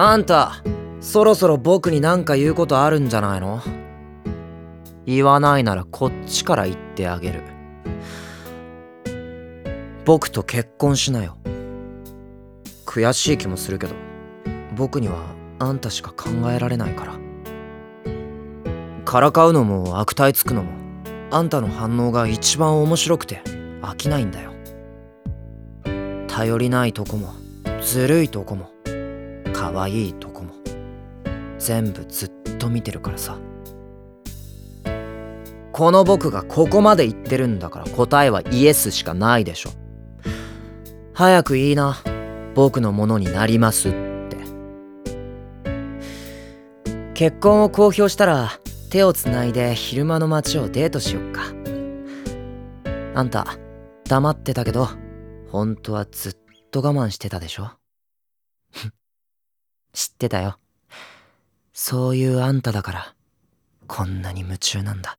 あんたそろそろ僕に何か言うことあるんじゃないの？言わないならこっちから言ってあげる。僕と結婚しなよ。悔しい気もするけど僕にはあんたしか考えられないから。からかうのも悪態つくのもあんたの反応が一番面白くて飽きないんだよ。頼りないとこもずるいとこも。可愛いとこも。全部ずっと見てるからさ。この僕がここまで言ってるんだから答えはイエスしかないでしょ。早くいいな。僕のものになりますって。結婚を公表したら手をつないで昼間の街をデートしよっか。あんた黙ってたけど本当はずっと我慢してたでしょ。ってたよ。そういうあんただからこんなに夢中なんだ。